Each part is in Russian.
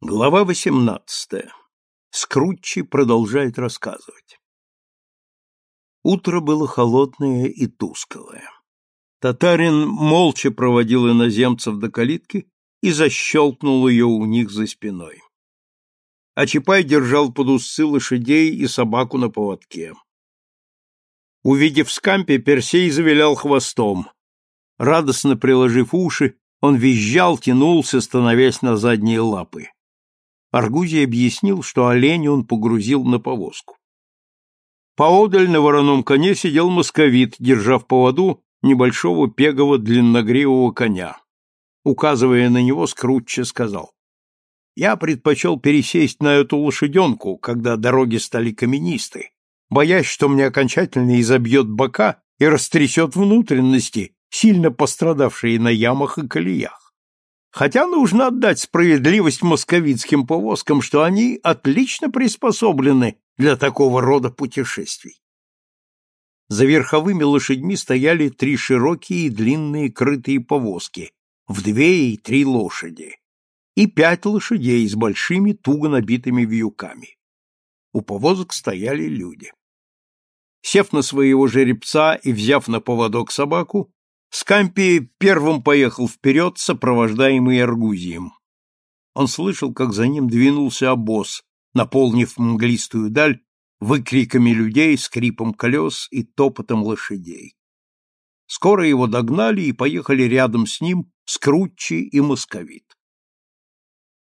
Глава 18. Скрутчи продолжает рассказывать. Утро было холодное и тусклое. Татарин молча проводил иноземцев до калитки и защелкнул ее у них за спиной. А Чапай держал под усы лошадей и собаку на поводке. Увидев скампи, Персей завилял хвостом. Радостно приложив уши, он визжал, тянулся, становясь на задние лапы. Аргузий объяснил, что оленя он погрузил на повозку. Поодаль на вороном коне сидел московит, держа в поводу небольшого пегового длинногривого коня. Указывая на него, Скрутче сказал, «Я предпочел пересесть на эту лошаденку, когда дороги стали каменисты, боясь, что мне окончательно изобьет бока и растрясет внутренности, сильно пострадавшие на ямах и колеях. Хотя нужно отдать справедливость московицким повозкам, что они отлично приспособлены для такого рода путешествий. За верховыми лошадьми стояли три широкие и длинные крытые повозки, в две и три лошади, и пять лошадей с большими туго набитыми вьюками. У повозок стояли люди. Сев на своего жеребца и взяв на поводок собаку, Скампи первым поехал вперед, сопровождаемый Аргузием. Он слышал, как за ним двинулся обоз, наполнив мглистую даль выкриками людей, скрипом колес и топотом лошадей. Скоро его догнали и поехали рядом с ним Скрутчи и Московит.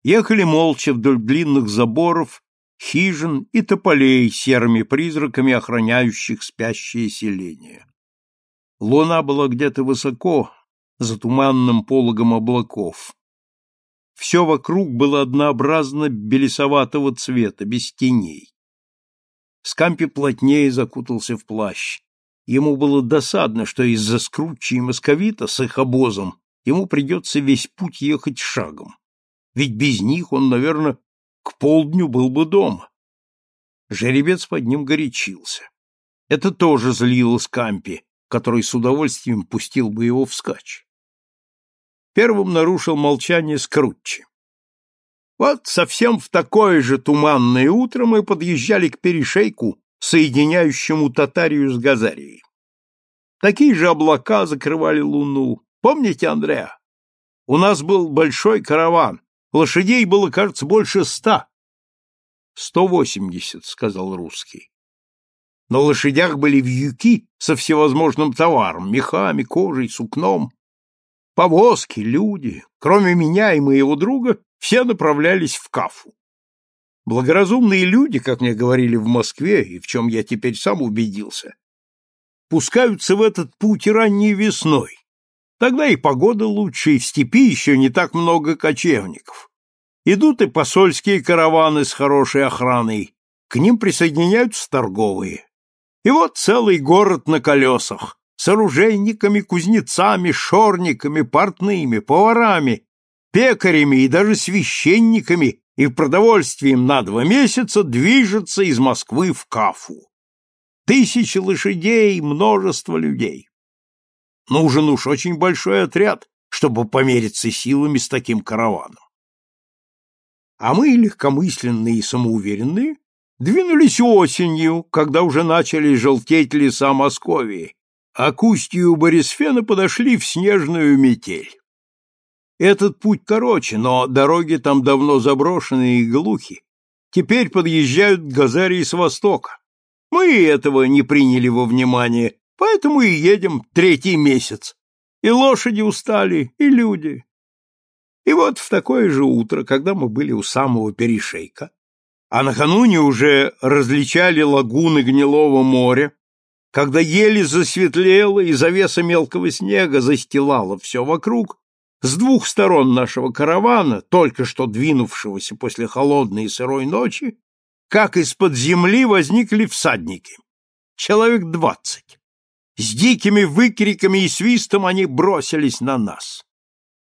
Ехали молча вдоль длинных заборов, хижин и тополей серыми призраками, охраняющих спящее селение. Луна была где-то высоко, за туманным пологом облаков. Все вокруг было однообразно белесоватого цвета, без теней. Скампи плотнее закутался в плащ. Ему было досадно, что из-за скручи и московита с их обозом ему придется весь путь ехать шагом. Ведь без них он, наверное, к полдню был бы дома. Жеребец под ним горячился. Это тоже злило Скампи, который с удовольствием пустил бы его вскачь. Первым нарушил молчание Скрутчи. Вот совсем в такое же туманное утро мы подъезжали к перешейку, соединяющему Татарию с Газарией. Такие же облака закрывали луну. Помните, Андреа? У нас был большой караван. Лошадей было, кажется, больше ста. — Сто восемьдесят, — сказал русский. На лошадях были вьюки со всевозможным товаром, мехами, кожей, сукном. Повозки, люди, кроме меня и моего друга, все направлялись в Кафу. Благоразумные люди, как мне говорили в Москве, и в чем я теперь сам убедился, пускаются в этот путь ранней весной. Тогда и погода лучше, и в степи еще не так много кочевников. Идут и посольские караваны с хорошей охраной, к ним присоединяются торговые. И вот целый город на колесах, с оружейниками, кузнецами, шорниками, портными, поварами, пекарями и даже священниками и продовольствием на два месяца движется из Москвы в Кафу. Тысячи лошадей, множество людей. Нужен уж очень большой отряд, чтобы помериться силами с таким караваном. А мы, легкомысленные и самоуверенные, двинулись осенью, когда уже начали желтеть леса Московии, а к устью Борисфена подошли в снежную метель. Этот путь короче, но дороги там давно заброшены и глухи. Теперь подъезжают Газарии с востока. Мы этого не приняли во внимание, поэтому и едем третий месяц. И лошади устали, и люди. И вот в такое же утро, когда мы были у самого перешейка, а накануне уже различали лагуны гнилого моря, когда еле засветлело и завеса мелкого снега застилала все вокруг, с двух сторон нашего каравана, только что двинувшегося после холодной и сырой ночи, как из-под земли возникли всадники. Человек двадцать. С дикими выкриками и свистом они бросились на нас.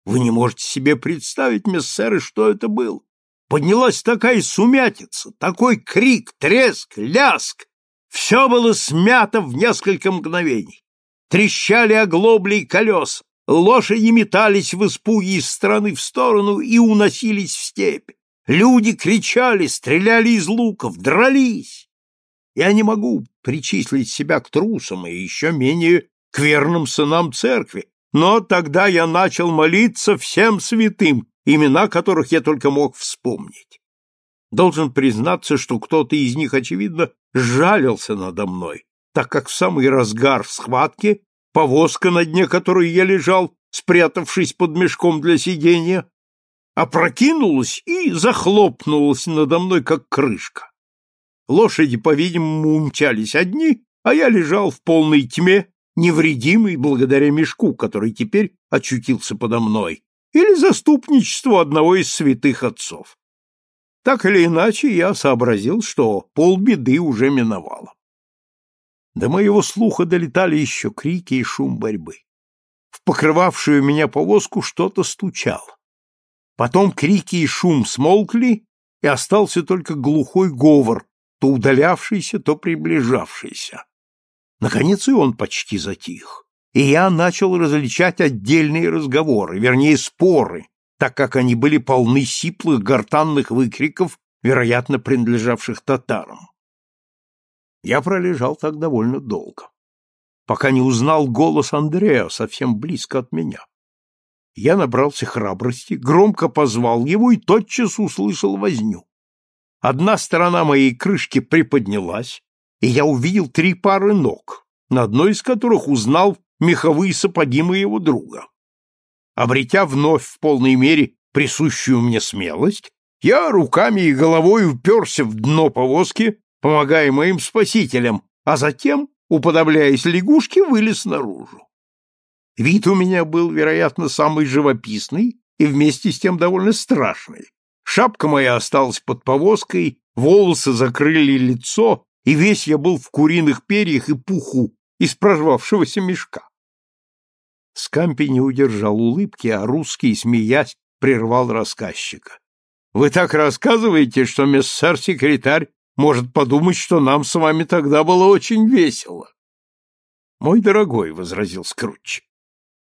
Вы не можете себе представить, мессеры, что это было. Поднялась такая сумятица, такой крик, треск, ляск. Все было смято в несколько мгновений. Трещали оглобли и колес, лошади метались в испуге из стороны в сторону и уносились в степь. Люди кричали, стреляли из луков, дрались. Я не могу причислить себя к трусам и еще менее к верным сынам церкви, но тогда я начал молиться всем святым, имена которых я только мог вспомнить. Должен признаться, что кто-то из них, очевидно, жалился надо мной, так как в самый разгар схватки повозка, на дне которой я лежал, спрятавшись под мешком для сидения, опрокинулась и захлопнулась надо мной, как крышка. Лошади, по-видимому, умчались одни, а я лежал в полной тьме, невредимый благодаря мешку, который теперь очутился подо мной, или заступничеству одного из святых отцов. Так или иначе, я сообразил, что полбеды уже миновало. До моего слуха долетали еще крики и шум борьбы. В покрывавшую меня повозку что-то стучало. Потом крики и шум смолкли, и остался только глухой говор, то удалявшийся, то приближавшийся. Наконец и он почти затих, и я начал различать отдельные разговоры, вернее споры, так как они были полны сиплых гортанных выкриков, вероятно, принадлежавших татарам. Я пролежал так довольно долго, пока не узнал голос Андрея совсем близко от меня. Я набрался храбрости, громко позвал его и тотчас услышал возню. Одна сторона моей крышки приподнялась, и я увидел три пары ног, на одной из которых узнал меховые сапоги моего друга. Обретя вновь в полной мере присущую мне смелость, я руками и головой уперся в дно повозки, помогая моим спасителям, а затем, уподобляясь лягушке, вылез наружу. Вид у меня был, вероятно, самый живописный и вместе с тем довольно страшный. Шапка моя осталась под повозкой, волосы закрыли лицо, и весь я был в куриных перьях и пуху из прорвавшегося мешка. Скампи не удержал улыбки, а русский, смеясь, прервал рассказчика. — Вы так рассказываете, что мессер-секретарь может подумать, что нам с вами тогда было очень весело. — Мой дорогой, — возразил Скрутч,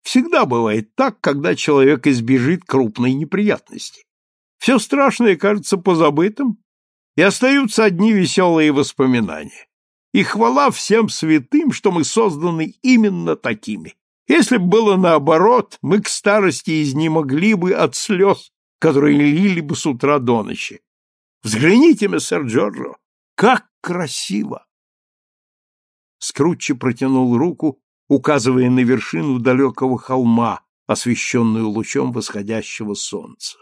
Всегда бывает так, когда человек избежит крупной неприятности. Все страшное кажется позабытым, и остаются одни веселые воспоминания. И хвала всем святым, что мы созданы именно такими. Если бы было наоборот, мы к старости изнемогли бы от слез, которые лили бы с утра до ночи. Взгляните, мистер Джорджо, как красиво! Скрутчи протянул руку указывая на вершину далекого холма, освещенную лучом восходящего солнца.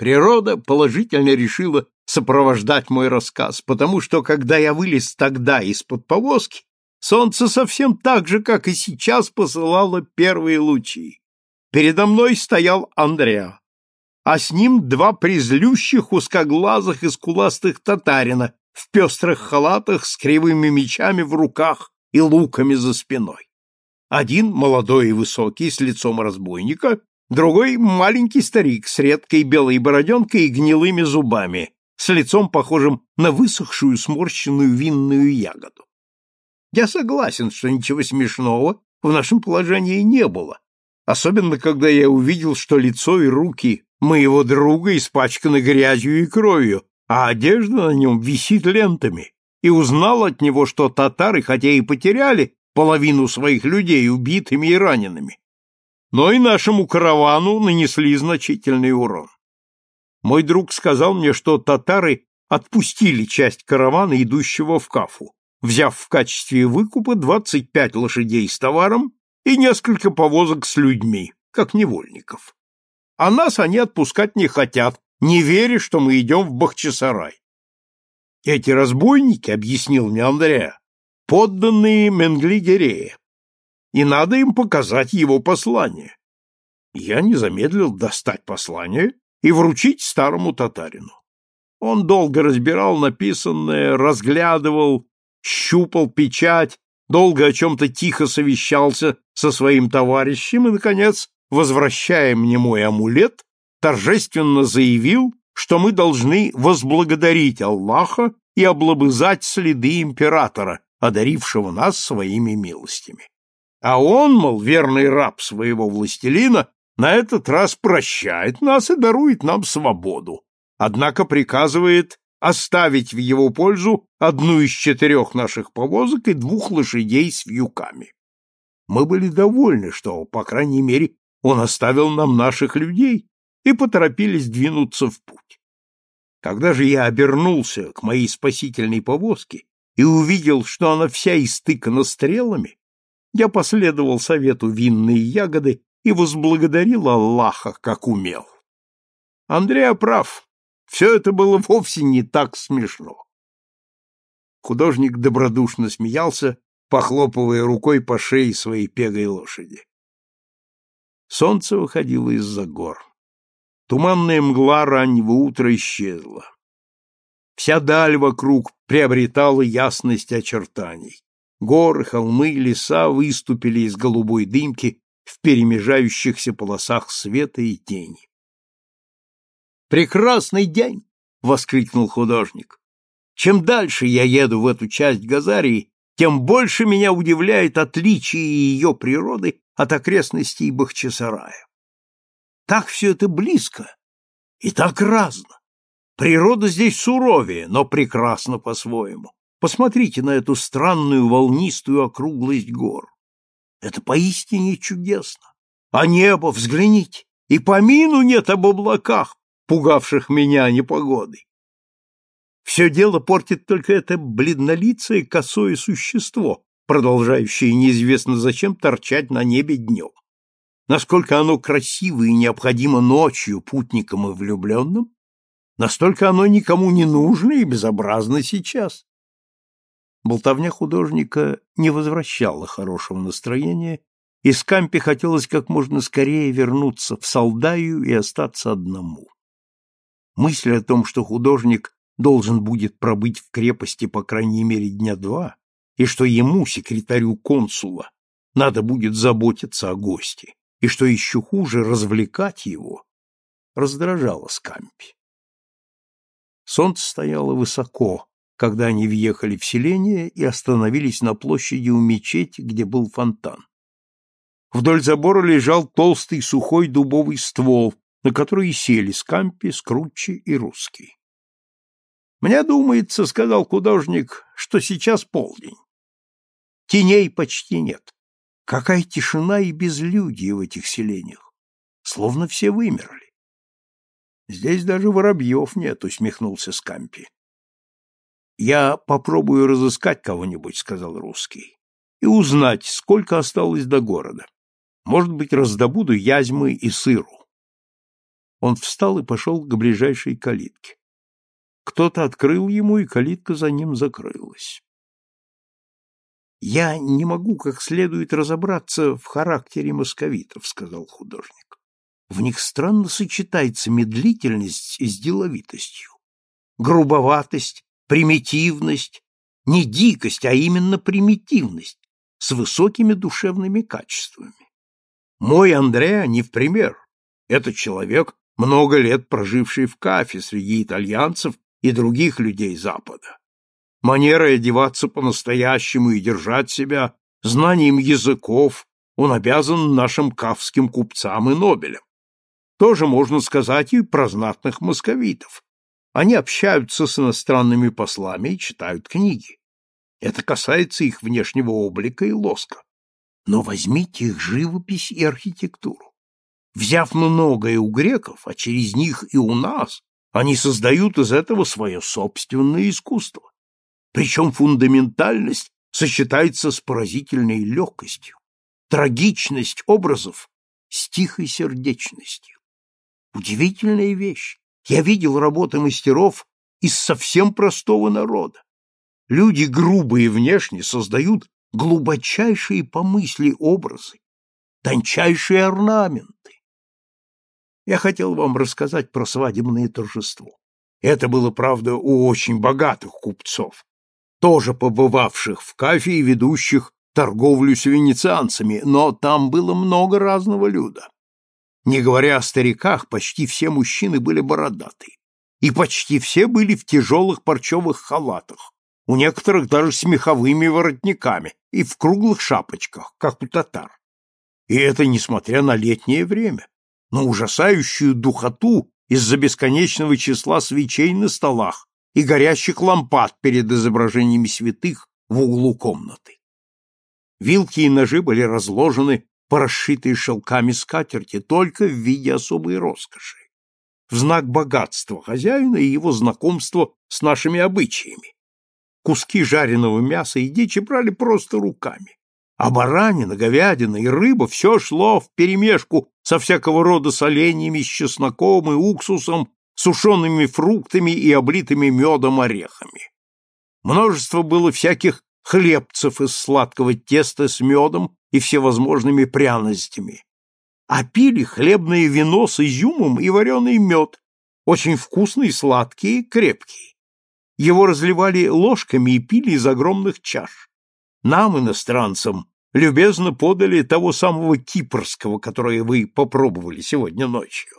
Природа положительно решила сопровождать мой рассказ, потому что, когда я вылез тогда из-под повозки, солнце совсем так же, как и сейчас, посылало первые лучи. Передо мной стоял Андреа, а с ним два призлющих узкоглазых и скуластых татарина в пестрых халатах с кривыми мечами в руках и луками за спиной. Один молодой и высокий, с лицом разбойника, другой маленький старик с редкой белой бороденкой и гнилыми зубами, с лицом похожим на высохшую сморщенную винную ягоду. Я согласен, что ничего смешного в нашем положении не было, особенно когда я увидел, что лицо и руки моего друга испачканы грязью и кровью, а одежда на нем висит лентами, и узнал от него, что татары, хотя и потеряли половину своих людей убитыми и ранеными, но и нашему каравану нанесли значительный урон. Мой друг сказал мне, что татары отпустили часть каравана, идущего в Кафу, взяв в качестве выкупа 25 лошадей с товаром и несколько повозок с людьми, как невольников. А нас они отпускать не хотят, не веря, что мы идем в Бахчисарай. Эти разбойники, объяснил мне Андреа, подданные Менгли-Герея, и надо им показать его послание. Я не замедлил достать послание и вручить старому татарину. Он долго разбирал написанное, разглядывал, щупал печать, долго о чем-то тихо совещался со своим товарищем и, наконец, возвращая мне мой амулет, торжественно заявил, что мы должны возблагодарить Аллаха и облобызать следы императора, одарившего нас своими милостями. А он, мол, верный раб своего властелина, на этот раз прощает нас и дарует нам свободу, однако приказывает оставить в его пользу одну из четырех наших повозок и двух лошадей с вьюками. Мы были довольны, что, по крайней мере, он оставил нам наших людей и поторопились двинуться в путь. Когда же я обернулся к моей спасительной повозке и увидел, что она вся истыкана стрелами, я последовал совету винные ягоды и возблагодарил Аллаха, как умел. Андреа прав, все это было вовсе не так смешно. Художник добродушно смеялся, похлопывая рукой по шее своей пегой лошади. Солнце выходило из-за гор. Туманная мгла раннего утра исчезла. Вся даль вокруг приобретала ясность очертаний. Горы, холмы, леса выступили из голубой дымки в перемежающихся полосах света и тени. Прекрасный день, воскликнул художник. Чем дальше я еду в эту часть Газарии, тем больше меня удивляет отличие ее природы от окрестностей Бахчисарая. Так все это близко и так разно. Природа здесь суровее, но прекрасна по-своему. Посмотрите на эту странную волнистую округлость гор. Это поистине чудесно. А небо, взгляните, и помину нет об облаках, пугавших меня непогодой. Все дело портит только это бледнолицее косое существо, продолжающее неизвестно зачем торчать на небе днем. Насколько оно красиво и необходимо ночью путникам и влюбленным, настолько оно никому не нужно и безобразно сейчас. Болтовня художника не возвращала хорошего настроения, и Скампе хотелось как можно скорее вернуться в Солдаю и остаться одному. Мысль о том, что художник должен будет пробыть в крепости по крайней мере дня два, и что ему, секретарю консула, надо будет заботиться о гости, и что еще хуже развлекать его, раздражало Скампи. Солнце стояло высоко, когда они въехали в селение и остановились на площади у мечети, где был фонтан. Вдоль забора лежал толстый сухой дубовый ствол, на который сели Скампи, Скруччи и Русский. «Мне думается, — сказал художник, — что сейчас полдень. Теней почти нет. Какая тишина и безлюдье в этих селениях. Словно все вымерли. Здесь даже воробьев нет, — усмехнулся Скампи. «Я попробую разыскать кого-нибудь», — сказал русский, — «и узнать, сколько осталось до города. Может быть, раздобуду язьмы и сыру. Он встал и пошел к ближайшей калитке. Кто-то открыл ему, и калитка за ним закрылась. «Я не могу как следует разобраться в характере московитов», — сказал художник. «В них странно сочетается медлительность с деловитостью, грубоватость, примитивность, не дикость, а именно примитивность, с высокими душевными качествами. Мой Андреа не в пример. Это человек, много лет проживший в Кафе среди итальянцев и других людей Запада. Манера одеваться по-настоящему и держать себя, знанием языков, он обязан нашим кафским купцам и нобелям. Тоже можно сказать и про знатных московитов. Они общаются с иностранными послами и читают книги. Это касается их внешнего облика и лоска. Но возьмите их живопись и архитектуру. Взяв многое у греков, а через них и у нас, они создают из этого свое собственное искусство. Причем фундаментальность сочетается с поразительной легкостью, трагичность образов с тихой сердечностью. Удивительная вещь. Я видел работы мастеров из совсем простого народа. Люди грубые внешне создают глубочайшие по мысли образы, тончайшие орнаменты. Я хотел вам рассказать про свадебное торжество. Это было, правда, у очень богатых купцов, тоже побывавших в Кафе и ведущих торговлю с венецианцами, но там было много разного люда. Не говоря о стариках, почти все мужчины были бородатые, и почти все были в тяжелых парчевых халатах, у некоторых даже с меховыми воротниками и в круглых шапочках, как у татар. И это несмотря на летнее время на ужасающую духоту из-за бесконечного числа свечей на столах и горящих лампад перед изображениями святых в углу комнаты. Вилки и ножи были разложены по расшитой шелками скатерти только в виде особой роскоши, в знак богатства хозяина и его знакомства с нашими обычаями. Куски жареного мяса и дичи брали просто руками, а баранина, говядина и рыба все шло вперемешку со всякого рода соленьями с чесноком и уксусом, сушеными фруктами и облитыми медом орехами. Множество было всяких хлебцев из сладкого теста с медом и всевозможными пряностями. А пили хлебное вино с изюмом и вареный мед, очень вкусный, сладкий, крепкий. Его разливали ложками и пили из огромных чаш. Нам, иностранцам, любезно подали того самого кипрского, которое вы попробовали сегодня ночью.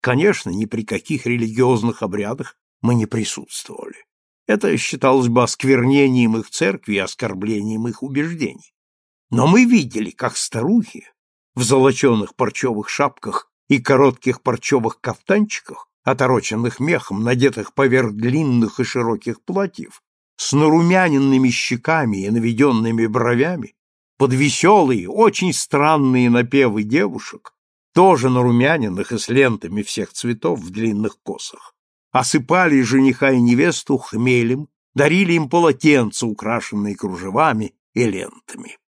Конечно, ни при каких религиозных обрядах мы не присутствовали. Это считалось бы осквернением их церкви и оскорблением их убеждений. Но мы видели, как старухи в золоченых парчевых шапках и коротких парчевых кафтанчиках, отороченных мехом, надетых поверх длинных и широких платьев, с нарумяненными щеками и наведенными бровями, под веселые, очень странные напевы девушек, тоже нарумяненных и с лентами всех цветов в длинных косах, осыпали жениха и невесту хмелем, дарили им полотенца, украшенные кружевами и лентами.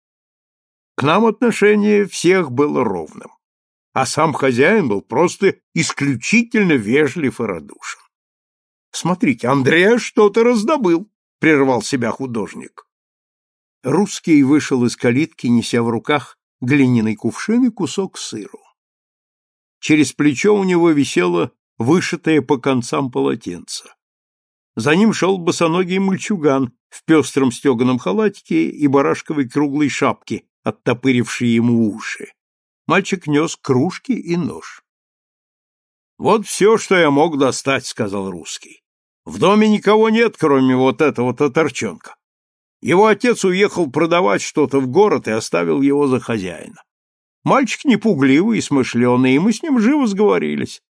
К нам отношение всех было ровным, а сам хозяин был просто исключительно вежлив и радушен. Смотрите, Андреа что-то раздобыл, прервал себя художник. Русский вышел из калитки, неся в руках глиняный кувшин и кусок сыру. Через плечо у него висело вышитое по концам полотенце. За ним шел босоногий мальчуган в пестром стеганом халатике и барашковой круглой шапке, оттопырившей ему уши. Мальчик нес кружки и нож. — Вот все, что я мог достать, — сказал русский. — В доме никого нет, кроме вот этого татарчонка. Его отец уехал продавать что-то в город и оставил его за хозяина. Мальчик непугливый и смышленый, и мы с ним живо сговорились.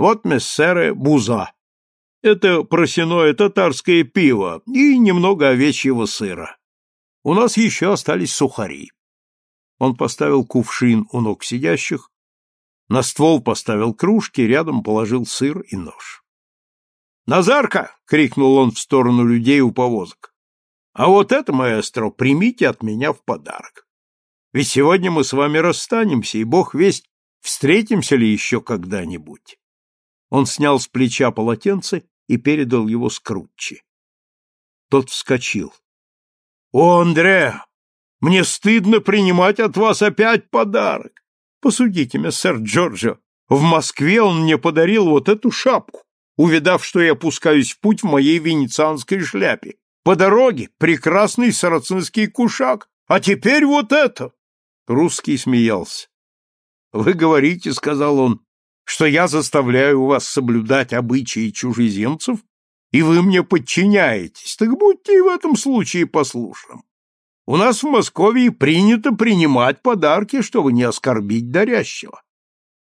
Вот мессеры буза. Это просяное татарское пиво и немного овечьего сыра. У нас еще остались сухари. Он поставил кувшин у ног сидящих, на ствол поставил кружки, рядом положил сыр и нож. «Назарка!» — крикнул он в сторону людей у повозок. «А вот это, маэстро, примите от меня в подарок. Ведь сегодня мы с вами расстанемся, и бог весть, встретимся ли еще когда-нибудь. Он снял с плеча полотенце и передал его Скрутчи. Тот вскочил. — О, Андре, мне стыдно принимать от вас опять подарок. Посудите, мистер Джорджо, в Москве он мне подарил вот эту шапку, увидав, что я пускаюсь в путь в моей венецианской шляпе. По дороге прекрасный сарацинский кушак, а теперь вот это. Русский смеялся. «Вы говорите, — сказал он, — что я заставляю вас соблюдать обычаи чужеземцев, и вы мне подчиняетесь, так будьте и в этом случае послушным. У нас в Москве принято принимать подарки, чтобы не оскорбить дарящего.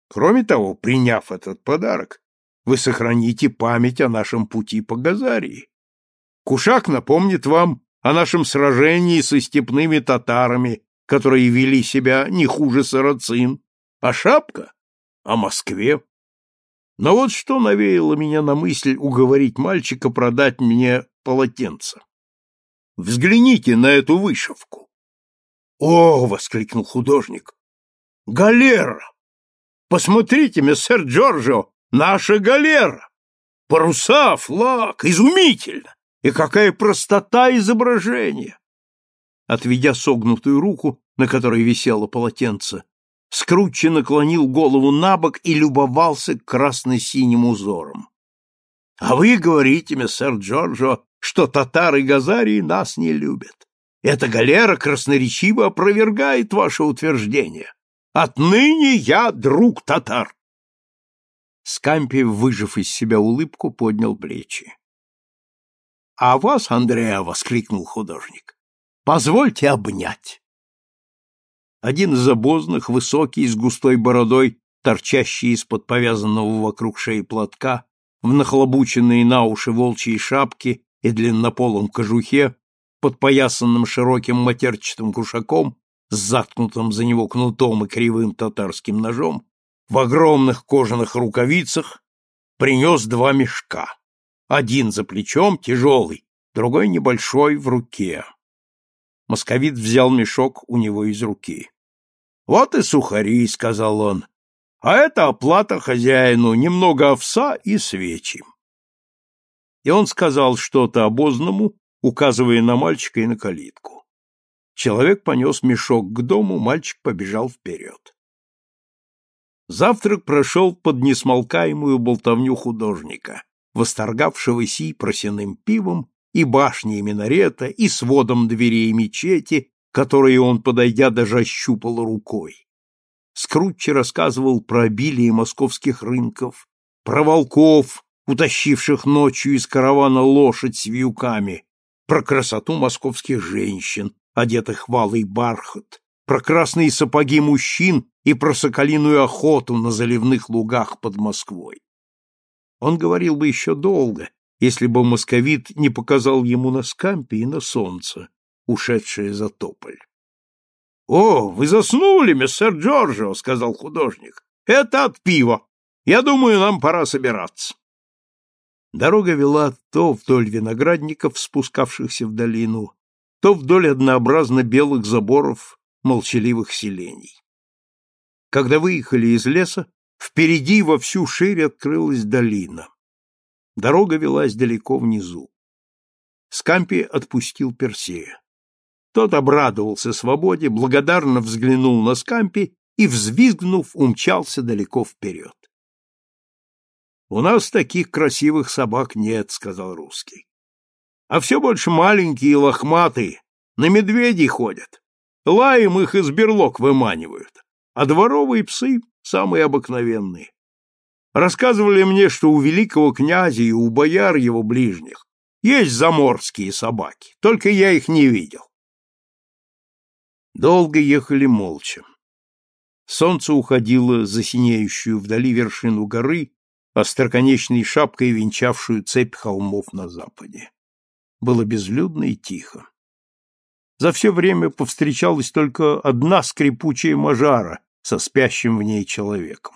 Кроме того, приняв этот подарок, вы сохраните память о нашем пути по Газарии. Кушак напомнит вам о нашем сражении со степными татарами которые вели себя не хуже сарацин, а шапка — о Москве. Но вот что навеяло меня на мысль уговорить мальчика продать мне полотенце. Взгляните на эту вышивку. «О!» — воскликнул художник. «Галера! Посмотрите, мессер Джорджо, наша галера! Паруса, флаг, изумительно! И какая простота изображения! Отведя согнутую руку, на которой висело полотенце, Скрутчи наклонил голову на бок и любовался красно-синим узором. — А вы говорите, мистер Джорджо, что татары Газарии нас не любят. Эта галера красноречиво опровергает ваше утверждение. Отныне я друг татар. Скампи, выжив из себя улыбку, поднял плечи. — А вас, Андреа, — воскликнул художник, Позвольте обнять. Один из обозных, высокий, с густой бородой, торчащие из-под повязанного вокруг шеи платка, в нахлобученные на уши волчьи шапки и длиннополом кожухе, подпоясанным широким матерчатым кушаком, с заткнутым за него кнутом и кривым татарским ножом, в огромных кожаных рукавицах, принес два мешка. Один за плечом, тяжелый, другой небольшой в руке. Московит взял мешок у него из руки. — Вот и сухари, — сказал он. — А это оплата хозяину, немного овса и свечи. И он сказал что-то обозному, указывая на мальчика и на калитку. Человек понес мешок к дому, мальчик побежал вперед. Завтрак прошел под несмолкаемую болтовню художника, восторгавшегося и просяным пивом, и башней минарета, и сводом дверей мечети, которые он, подойдя, даже ощупал рукой. Скрутчи рассказывал про обилие московских рынков, про волков, утащивших ночью из каравана лошадь с вьюками, про красоту московских женщин, одетых в алый бархат, про красные сапоги мужчин и про соколиную охоту на заливных лугах под Москвой. Он говорил бы еще долго, если бы московит не показал ему на скампе и на солнце, ушедшее за тополь. — О, вы заснули, мистер Джорджо, — сказал художник. — Это от пива. Я думаю, нам пора собираться. Дорога вела то вдоль виноградников, спускавшихся в долину, то вдоль однообразно белых заборов молчаливых селений. Когда выехали из леса, впереди во всю ширь открылась долина. Дорога велась далеко внизу. Скампи отпустил Персея. Тот обрадовался свободе, благодарно взглянул на Скампи и, взвизгнув, умчался далеко вперед. — У нас таких красивых собак нет, — сказал русский. — А все больше маленькие и лохматые, на медведей ходят. Лаем их из берлог выманивают, а дворовые псы самые обыкновенные. Рассказывали мне, что у великого князя и у бояр его ближних есть заморские собаки, только я их не видел. Долго ехали молча. Солнце уходило за синеющую вдали вершину горы, остроконечной шапкой венчавшую цепь холмов на западе. Было безлюдно и тихо. За все время повстречалась только одна скрипучая мажара со спящим в ней человеком.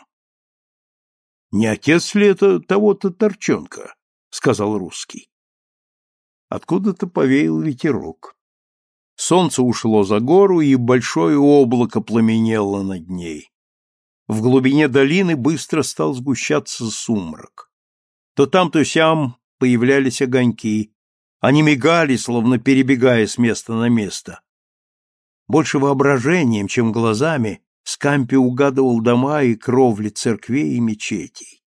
«Не отец ли это того-то торчонка?» — сказал русский. Откуда-то повеял ветерок. Солнце ушло за гору, и большое облако пламенело над ней. В глубине долины быстро стал сгущаться сумрак. То там, то сям появлялись огоньки, они мигали, словно перебегая с места на место. Больше воображением, чем глазами, Скампи угадывал дома и кровли церквей и мечетей.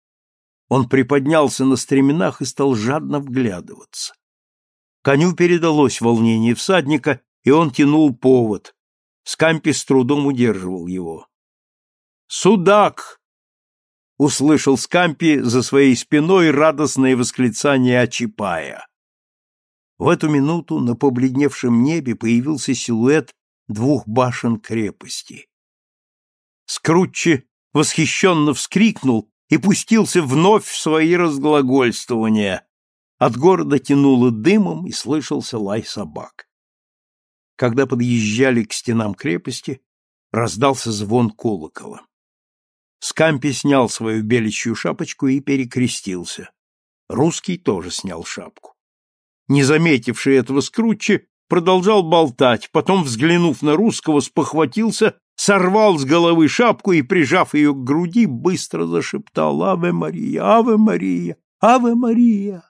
Он приподнялся на стременах и стал жадно вглядываться. Коню передалось волнение всадника, и он тянул повод. Скампи с трудом удерживал его. «Судак!» — услышал Скампи за своей спиной радостное восклицание Ачипая. В эту минуту на побледневшем небе появился силуэт двух башен крепости. Скрутчи восхищенно вскрикнул и пустился вновь в свои разглагольствования. От города тянуло дымом и слышался лай собак. Когда подъезжали к стенам крепости, раздался звон колокола. Скампи снял свою беличью шапочку и перекрестился. Русский тоже снял шапку не заметивший этого Скрутчи, продолжал болтать, потом, взглянув на русского, спохватился, сорвал с головы шапку и, прижав ее к груди, быстро зашептал «Аве Мария! Аве Мария! Аве Мария!»